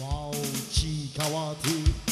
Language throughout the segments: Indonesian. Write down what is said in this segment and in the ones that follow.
ワオチカワトゥ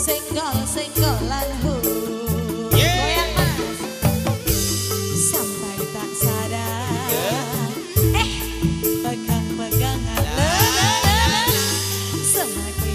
Senggol senggol lalu yeah. sampai tak sadar. Eh pegang pegangan ah. semakin